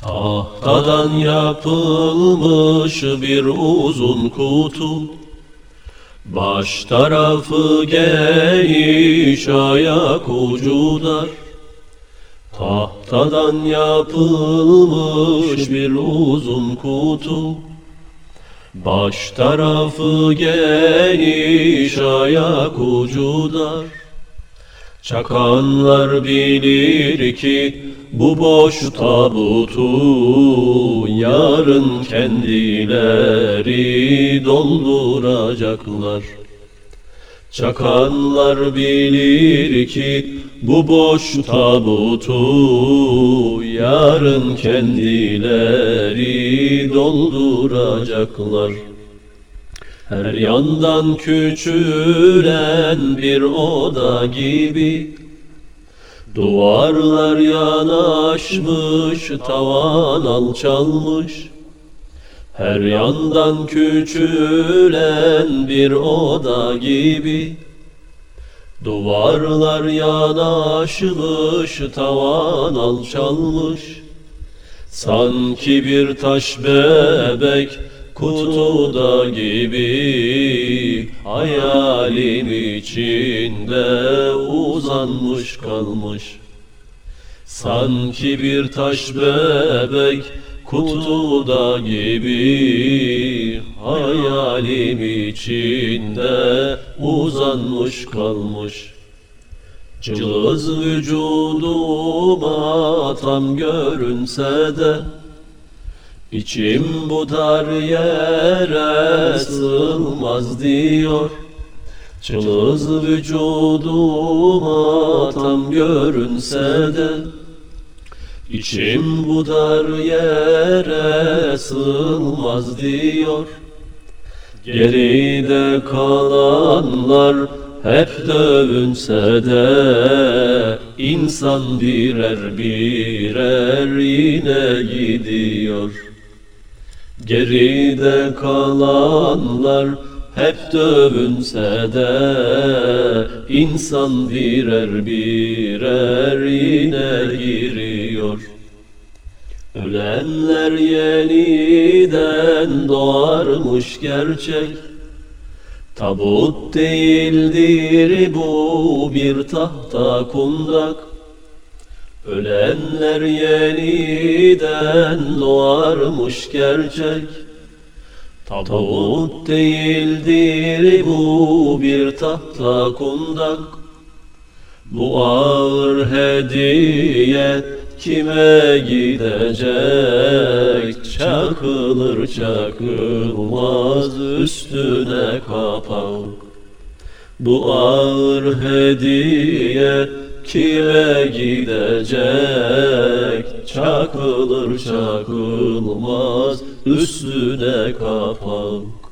Tahtadan yapılmış bir uzun kutu. Baş tarafı geniş ayak ucu dar. Tahtadan yapılmış bir uzun kutu. Baş tarafı geniş ayak ucu dar Çakanlar bilir ki bu boş tabutu yarın kendileri dolduracaklar. Çakanlar bilir ki bu boş tabutu yarın kendileri dolduracaklar. Her yandan küçülen bir oda gibi. Duvarlar yanaşmış, tavan alçalmış. Her yandan küçülen bir oda gibi. Duvarlar yanaşmış, tavan alçalmış. Sanki bir taş bebek kutuda gibi Hayalim içinde uzanmış kalmış. Sanki bir taş bebek kutuda gibi Hayalim içinde uzanmış kalmış. Cılız vücuduma tam görünse de İçim bu dar yere sığmaz diyor. Cılız vücuduma tam görünse de İçim bu dar yere sığmaz diyor. Geride kalanlar hep dövünse de insan birer birer yine gidiyor Geride kalanlar hep dövünse de insan birer birer yine giriyor. Ölenler yeniden doğarmış gerçek. Tabut değildir bu bir tahta kundak Ölenler yeniden doğarmış gerçek. Tabut değildir bu bir tahta kundak. Bu ağır hediye kime gidecek? Çakılır çakılmaz üstüne kapak. Bu ağır hediye kime gidecek? Çakılır çakılmaz üstüne kapak